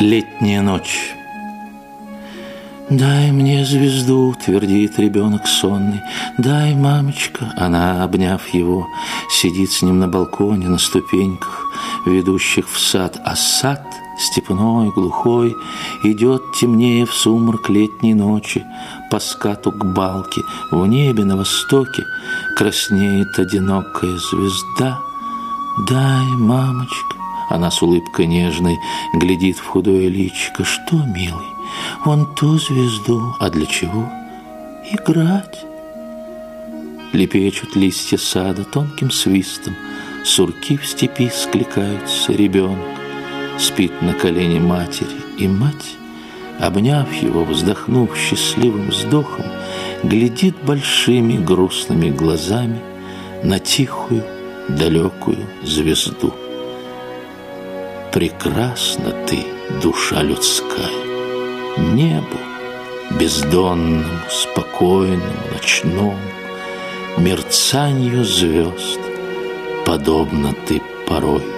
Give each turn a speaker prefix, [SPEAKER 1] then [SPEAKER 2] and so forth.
[SPEAKER 1] Летняя ночь. «Дай мне звезду», — твердит ребенок сонный. «Дай, мамочка». Она, обняв его, сидит с ним на балконе, на ступеньках, ведущих в сад. А сад степной, глухой, идет темнее в сумрак летней ночи, по скату к балке, в небе на востоке краснеет одинокая звезда. «Дай, мамочка». Она с улыбкой нежной глядит в худое личико. Что, милый, вон ту звезду, а для чего? Играть. Лепечут листья сада тонким свистом, Сурки в степи скликаются, ребенок Спит на колене матери, и мать, Обняв его, вздохнув счастливым вздохом, Глядит большими грустными глазами На тихую, далекую звезду. Прекрасна ты, душа людская, Небу бездонному, спокойному, ночному, Мерцанью звезд, подобно ты порой